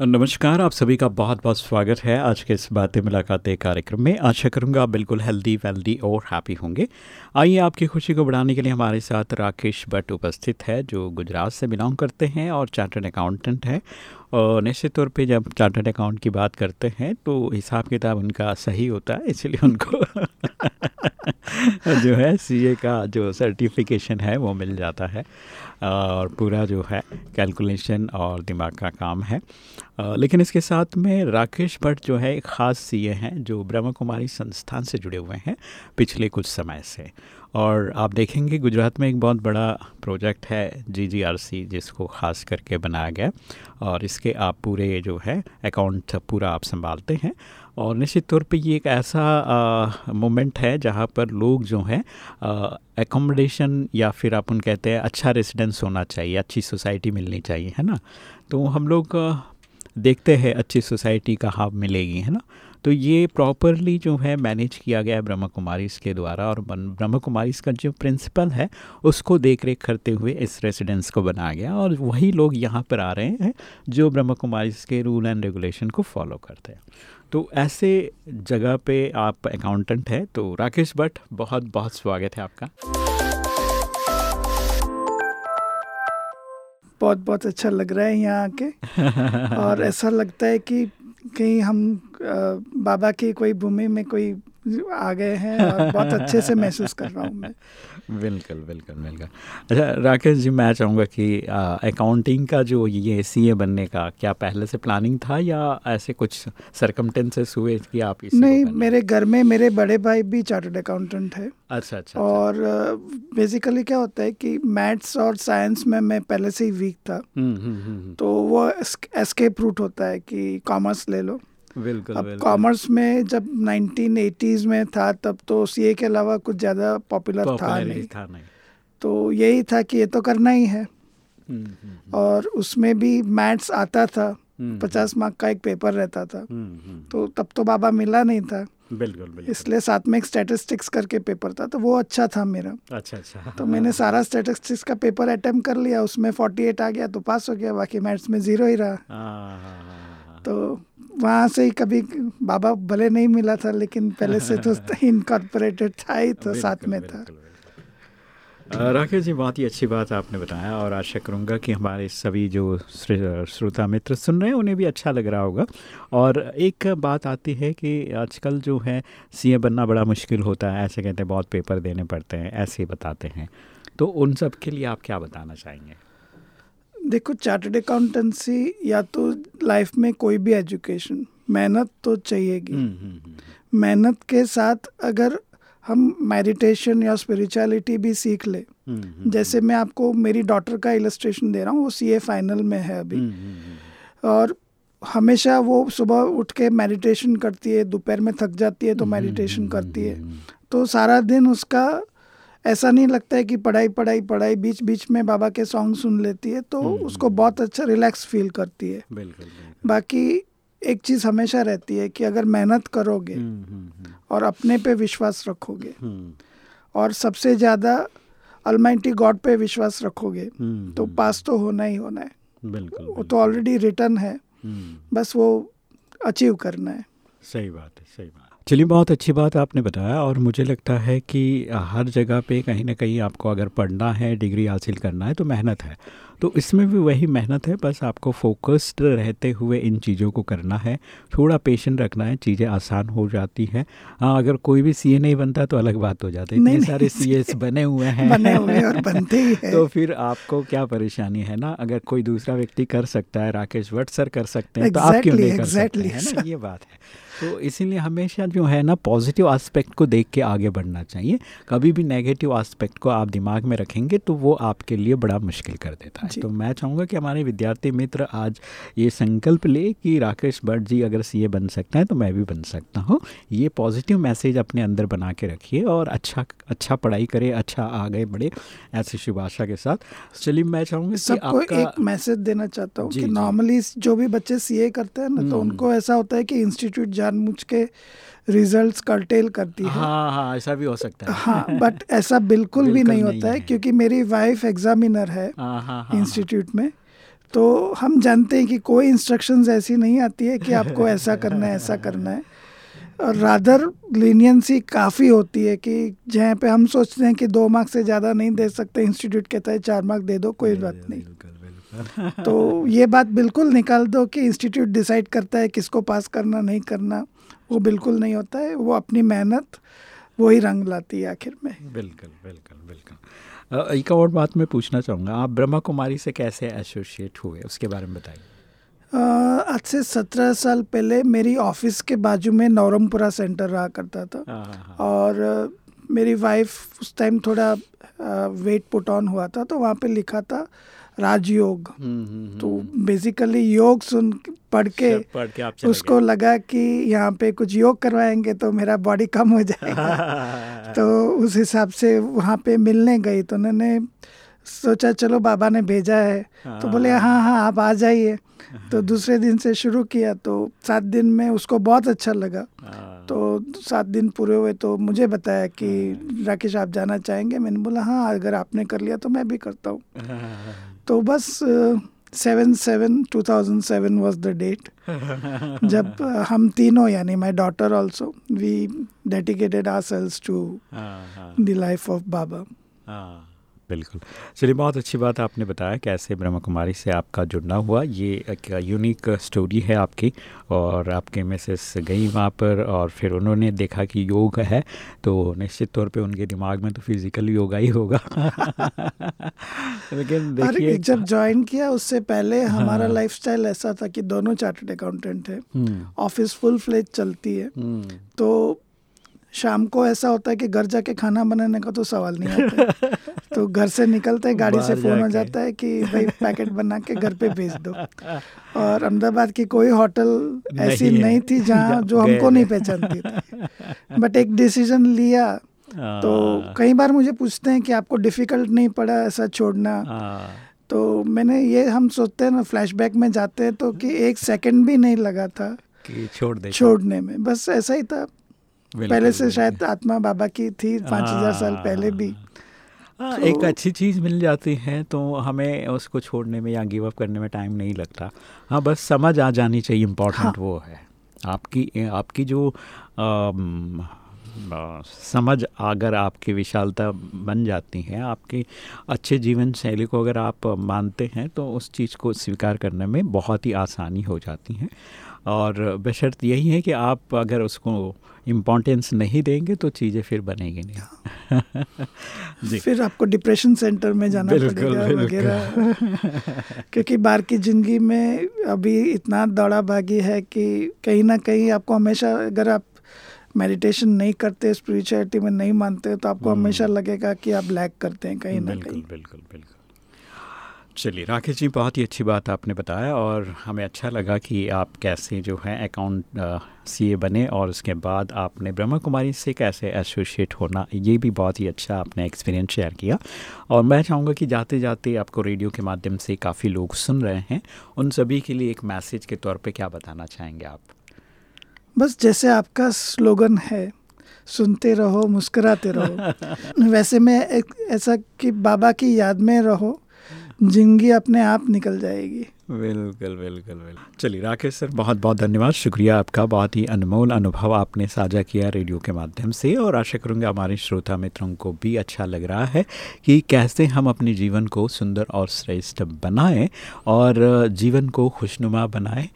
नमस्कार, आप सभी का बहुत बहुत स्वागत है आज के इस बातें मुलाकातें कार्यक्रम में। आशा करूँगा आप बिल्कुल हेल्दी वेल्दी और हैप्पी होंगे। आइए आपकी खुशी को बढ़ाने के लिए हमारे साथ राकेश भट्ट उपस्थित है, जो गुजरात से बिलोंग करते हैं और चार्टर्ड अकाउंटेंट है। और निश्चित तौर पे जब चार्टर्ड अकाउंट की बात करते हैं तो हिसाब किताब उनका सही होता है, इसलिए उनको जो है सीए का जो सर्टिफिकेशन है, वो मिल जाता है। और पूरा जो है कैलकुलेशन और दिमाग का काम है। लेकिन इसके साथ में राकेश भट्ट जो है, एक ख़ास सीए हैं, जो ब्रह्म कुमारी संस्थान से जुड़े हुए हैं पिछले कुछ समय से। और आप देखेंगे गुजरात में एक बहुत बड़ा प्रोजेक्ट है जीजीआरसी जिसको ख़ास करके बनाया गया। और इसके आप पूरे जो है अकाउंट पूरा आप संभालते हैं। और निश्चित तौर पे ये एक ऐसा मोमेंट है जहाँ पर लोग जो हैं एकोमोडेशन या फिर अपन कहते हैं अच्छा रेसिडेंस होना चाहिए, अच्छी सोसाइटी मिलनी चाहिए, है ना? तो हम लोग देखते हैं अच्छी सोसाइटी कहाँ मिलेगी, है ना? तो ये प्रॉपरली जो है मैनेज किया गया है ब्रह्म कुमारी के द्वारा और ब्रह्म कुमारी का जो प्रिंसिपल है, उसको देख रेख करते हुए इस रेसिडेंस को बनाया गया और वही लोग यहाँ पर आ रहे हैं जो ब्रह्म कुमारी के रूल एंड रेगुलेशन को फॉलो करते हैं। तो ऐसे जगह पे आप अकाउंटेंट हैं तो राकेश भट्ट, बहुत बहुत स्वागत है आपका। बहुत बहुत अच्छा लग रहा है यहाँ आके। और ऐसा लगता है कि कहीं हम बाबा की कोई भूमि में कोई आ गए हैं और बहुत अच्छे से महसूस कर रहा हूँ मैं। बिल्कुल बिल्कुल बिल्कुल। अच्छा राकेश जी मैं चाहूँगा कि अकाउंटिंग का जो ये सी बनने का क्या पहले से प्लानिंग था या ऐसे कुछ सरकमटेंसेस हुए कि आप इस नहीं मेरे घर में मेरे बड़े भाई भी चार्टर्ड अकाउंटेंट है। अच्छा, अच्छा और बेसिकली क्या होता है कि मैथ्स और साइंस में मैं पहले से ही वीक था। हम्म, हम्म, हम्म, तो वो एस्केप रूट होता है कि कॉमर्स ले लो। बिल्कुल अब कॉमर्स में जब 1980s में था तब तो सीए के अलावा कुछ ज़्यादा पॉपुलर था नहीं। था नहीं। तो यही था कि ये तो करना ही है। हम्म, हम्म, हम्म। और उसमें भी मैथ्स आता था पचास मार्क का एक पेपर रहता था। तो तब तो बाबा मिला नहीं था। बिल्कुल बिल्कुल। इसलिए साथ में एक स्टैटिस्टिक्स करके पेपर था तो वो अच्छा था मेरा। अच्छा अच्छा। तो मैंने सारा स्टैटिस्टिक्स का पेपर अटेम्प्ट कर लिया उसमें फोर्टी एट आ गया तो पास हो गया बाकी मैथ्स में ज़ीरो ही रहा। हाँ, हाँ, हाँ, तो वहाँ से ही कभी बाबा भले नहीं मिला था लेकिन पहले से तो इनकॉर्पोरेटेड था ही तो साथ में था। राकेश जी बहुत ही अच्छी बात आपने बताया और आशा करूँगा कि हमारे सभी जो श्रोता मित्र सुन रहे हैं उन्हें भी अच्छा लग रहा होगा। और एक बात आती है कि आजकल जो है सीए बनना बड़ा मुश्किल होता है ऐसे कहते हैं बहुत पेपर देने पड़ते हैं ऐसे बताते हैं। तो उन सब के लिए आप क्या बताना चाहेंगे? देखो चार्टर्ड अकाउंटेंसी या तो लाइफ में कोई भी एजुकेशन मेहनत तो चाहिएगी। हम्म, हम्म, हम्म, मेहनत के साथ अगर हम मेडिटेशन या स्पिरिचुअलिटी भी सीख ले जैसे मैं आपको मेरी डॉटर का इलस्ट्रेशन दे रहा हूँ वो सीए फाइनल में है अभी। और हमेशा वो सुबह उठ के मेडिटेशन करती है दोपहर में थक जाती है तो मेडिटेशन करती है। तो सारा दिन उसका ऐसा नहीं लगता है कि पढ़ाई पढ़ाई पढ़ाई बीच बीच में बाबा के सॉन्ग सुन लेती है तो हम्म, उसको हम्म, बहुत अच्छा रिलैक्स फील करती है। बिल्कुल, बाकी एक चीज़ हमेशा रहती है कि अगर मेहनत करोगे हम्म, और अपने पे विश्वास रखोगे और सबसे ज़्यादा अलमाइटी गॉड पे विश्वास रखोगे तो पास तो होना ही होना है। बिल्कुल वो तो ऑलरेडी रिटर्न है बस वो अचीव करना है। सही बात है सही बात चलिए, बहुत अच्छी बात आपने बताया और मुझे लगता है कि हर जगह पे कहीं ना कहीं आपको अगर पढ़ना है, डिग्री हासिल करना है तो मेहनत है। तो इसमें भी वही मेहनत है बस आपको फोकस्ड रहते हुए इन चीज़ों को करना है। थोड़ा पेशेंट रखना है चीज़ें आसान हो जाती हैं। हाँ अगर कोई भी सीए नहीं बनता तो अलग बात हो जाती है। इतने सारे सीएस बने हुए हैं। बने हुए और बनते ही हैं। तो फिर आपको क्या परेशानी है ना? अगर कोई दूसरा व्यक्ति कर सकता है राकेश भट्ट सर कर सकते हैं तो आप क्यों नहीं कर सकते हैं ना? ये बात है। तो इसीलिए हमेशा जो है ना पॉजिटिव एस्पेक्ट को देख के आगे बढ़ना चाहिए। कभी भी नेगेटिव एस्पेक्ट को आप दिमाग में रखेंगे तो वो आपके लिए बड़ा मुश्किल कर देता है। तो मैं चाहूँगा कि हमारे विद्यार्थी मित्र आज ये संकल्प ले कि राकेश भट्ट जी अगर सीए बन सकता है तो मैं भी बन सकता हूँ। ये पॉजिटिव मैसेज अपने अंदर बना के रखिए और अच्छा अच्छा पढ़ाई करे अच्छा आगे बढ़े ऐसी शुभ आशा के साथ। चलिए मैं चाहूँगी सबको एक मैसेज देना चाहता हूँ कि नॉर्मली जो भी बच्चे सीए करते हैं ना तो हम्म। उनको ऐसा होता है कि इंस्टीट्यूट जानबूझ के रिजल्ट्स कर्टेल करती है। हाँ हाँ ऐसा भी हो सकता है। हाँ बट ऐसा बिल्कुल, बिल्कुल भी नहीं, नहीं होता है क्योंकि मेरी वाइफ एग्जामिनर है इंस्टीट्यूट हाँ, हाँ, हाँ, में तो हम जानते हैं कि कोई इंस्ट्रक्शंस ऐसी नहीं आती है कि आपको ऐसा करना है ऐसा करना है। और रादर लीनियंसी काफ़ी होती है कि जहाँ पे हम सोचते हैं कि दो मार्क से ज़्यादा नहीं दे सकते इंस्टीट्यूट कहता है चार मार्क दे दो कोई बात नहीं। तो ये बात बिल्कुल निकाल दो कि इंस्टीट्यूट डिसाइड करता है किसको पास करना नहीं करना। वो बिल्कुल नहीं होता है वो अपनी मेहनत वही रंग लाती है आखिर में। बिल्कुल बिल्कुल बिल्कुल। एक और बात मैं पूछना चाहूँगा आप ब्रह्मा कुमारी से कैसे एसोसिएट हुए उसके बारे में बताइए। आज से सत्रह साल पहले मेरी ऑफ़िस के बाजू में नौरमपुरा सेंटर रहा करता था। हाँ, हाँ, हाँ। और मेरी वाइफ उस टाइम थोड़ा वेट पुट ऑन हुआ था तो वहाँ पे लिखा था राजयोग। हम्म, हम्म, तो बेसिकली हम्म। योग सुन पढ़ के पढ़ के उसको लगा कि यहाँ पे कुछ योग करवाएँगे तो मेरा बॉडी कम हो जाएगा। तो उस हिसाब से वहाँ पे मिलने गई तो उन्होंने सोचा चलो बाबा ने भेजा है। तो बोले हाँ। हाँ आप आ जाइए। तो दूसरे दिन से शुरू किया तो सात दिन में उसको बहुत अच्छा लगा। हाँ। तो सात दिन पूरे हुए तो मुझे बताया कि हाँ। राकेश आप जाना चाहेंगे? मैंने बोला हाँ अगर आपने कर लिया तो मैं भी करता हूँ। तो बस seven seven two thousand seven was the date जब हम तीनों यानी my daughter also we dedicated ourselves to the life of बाबा बिल्कुल। चलिए बहुत अच्छी बात आपने बताया कैसे ब्रह्मा कुमारी से आपका जुड़ना हुआ। ये एक यूनिक स्टोरी है आपकी और आपके मिसेस गई वहाँ पर और फिर उन्होंने देखा कि योग है तो निश्चित तौर पे उनके दिमाग में तो फ़िज़िकल योगा ही होगा। लेकिन देखिए जब ज्वाइन किया उससे पहले हमारा हाँ। लाइफस्टाइल ऐसा था कि दोनों चार्टर्ड अकाउंटेंट है। ऑफ़िस फुल फ्लेज चलती है। हम्म। तो शाम को ऐसा होता है कि घर जाके खाना बनाने का तो सवाल नहीं आता तो घर से निकलते हैं गाड़ी से फ़ोन हो जाता है कि भाई पैकेट बना के घर पे भेज दो। और अहमदाबाद की कोई होटल ऐसी नहीं, नहीं थी जहाँ जो हमको नहीं पहचानती थी। बट एक डिसीज़न लिया तो हाँ। कई बार मुझे पूछते हैं कि आपको डिफ़िकल्ट नहीं पड़ा ऐसा छोड़ना? हाँ। तो मैंने ये हम सोचते हैं ना फ्लैशबैक में जाते हैं तो कि एक सेकंड भी नहीं लगा था कि छोड़ दे छोड़ने में। बस ऐसा ही था। पहले से शायद आत्मा बाबा की थी पाँच हज़ार साल पहले भी। हाँ, तो, एक अच्छी चीज़ मिल जाती है तो हमें उसको छोड़ने में या गिव अप करने में टाइम नहीं लगता। हाँ बस समझ आ जानी चाहिए इम्पोर्टेंट हाँ, वो है। आपकी आपकी जो आ, समझ अगर आपकी विशालता बन जाती है आपकी अच्छे जीवन शैली को अगर आप मानते हैं तो उस चीज़ को स्वीकार करने में बहुत ही आसानी हो जाती है। और बशर्त यही है कि आप अगर उसको इम्पोर्टेंस नहीं देंगे तो चीज़ें फिर बनेगी नहीं। फिर आपको डिप्रेशन सेंटर में जाना पड़ेगा वगैरह। क्योंकि बाहर की ज़िंदगी में अभी इतना दौड़ा भागी है कि कहीं ना कहीं आपको हमेशा अगर आप मेडिटेशन नहीं करते स्पिरिचुअलिटी में नहीं मानते तो आपको हम्म। हमेशा लगेगा कि आप लैक करते हैं कहीं ना कहीं। बिल्कुल बिल्कुल। चलिए राकेश जी बहुत ही अच्छी बात आपने बताया और हमें अच्छा लगा कि आप कैसे जो है अकाउंट सीए बने और उसके बाद आपने ब्रह्मा कुमारी से कैसे एसोसिएट होना ये भी बहुत ही अच्छा आपने एक्सपीरियंस शेयर किया। और मैं चाहूँगा कि जाते जाते आपको रेडियो के माध्यम से काफ़ी लोग सुन रहे हैं। उन सभी के लिए एक मैसेज के तौर पर क्या बताना चाहेंगे आप? बस जैसे आपका स्लोगन है सुनते रहो मुस्कराते रहो। वैसे में एक ऐसा कि बाबा की याद में रहो ज़िंदगी अपने आप निकल जाएगी। बिल्कुल बिल्कुल बिल्कुल। चलिए, राकेश सर बहुत बहुत धन्यवाद। शुक्रिया आपका, बहुत ही अनमोल अनुभव आपने साझा किया रेडियो के माध्यम से और आशा करूँगा हमारे श्रोता मित्रों को भी अच्छा लग रहा है कि कैसे हम अपने जीवन को सुंदर और श्रेष्ठ बनाएँ और जीवन को खुशनुमा बनाएँ।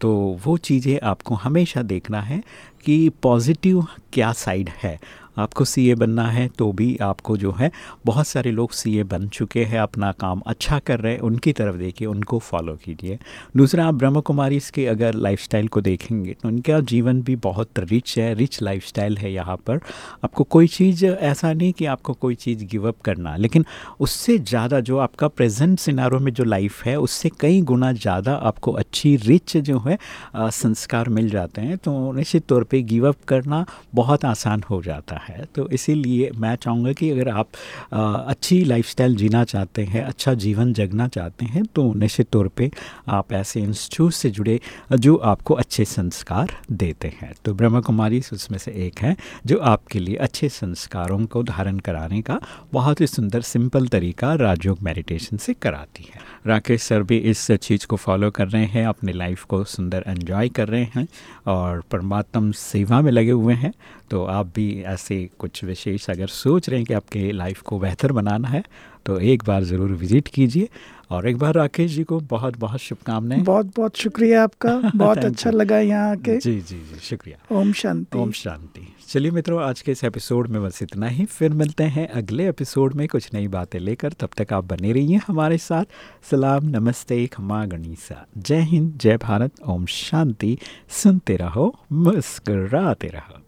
तो वो चीज़ें आपको हमेशा देखना है कि पॉजिटिव क्या साइड है आपको सीए बनना है तो भी आपको जो है, बहुत सारे लोग सीए बन चुके हैं, अपना काम अच्छा कर रहे हैं, उनकी तरफ़ देखिए, उनको फॉलो कीजिए। दूसरा, आप ब्रह्म कुमारी के अगर लाइफस्टाइल को देखेंगे तो उनका जीवन भी बहुत रिच है रिच लाइफस्टाइल है यहाँ पर। आपको कोई चीज़, ऐसा नहीं कि आपको कोई चीज़ गिव अप करना, लेकिन उससे ज़्यादा जो आपका प्रेजेंट सिनारों में जो लाइफ है, उससे कई गुना ज़्यादा आपको अच्छी रिच जो है संस्कार मिल जाते हैं तो निश्चित तौर पर गिव अप करना बहुत आसान हो जाता है। तो इसीलिए मैं चाहूँगा कि अगर आप आ, अच्छी लाइफस्टाइल जीना चाहते हैं अच्छा जीवन जगना चाहते हैं तो निश्चित तौर पे आप ऐसे इंस्टीट्यूट से जुड़े जो आपको अच्छे संस्कार देते हैं। तो ब्रह्मा कुमारी उसमें से एक है जो आपके लिए अच्छे संस्कारों को धारण कराने का बहुत ही सुंदर सिंपल तरीका राजयोग मेडिटेशन से कराती है। राकेश सर भी इस चीज़ को फॉलो कर रहे हैं अपने लाइफ को सुंदर एंजॉय कर रहे हैं और परमात्म सेवा में लगे हुए हैं तो आप भी ऐसे कुछ विशेष अगर सोच रहे हैं कि आपके लाइफ को बेहतर बनाना है तो एक बार ज़रूर विज़िट कीजिए। और एक बार राकेश जी को बहुत बहुत शुभकामनाएँ। बहुत बहुत शुक्रिया आपका। बहुत अच्छा लगा यहाँ आके। जी जी जी शुक्रिया। ओम शांति। ओम शांति। चलिए मित्रों आज के इस एपिसोड में बस इतना ही। फिर मिलते हैं अगले एपिसोड में कुछ नई बातें लेकर। तब तक आप बने रहिए हमारे साथ। सलाम नमस्ते खमा गणिसा। जय हिंद जय भारत। ओम शांति। सुनते रहो मुस्कराते रहो।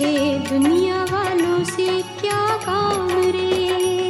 मुझे दुनिया वालों से क्या काम रे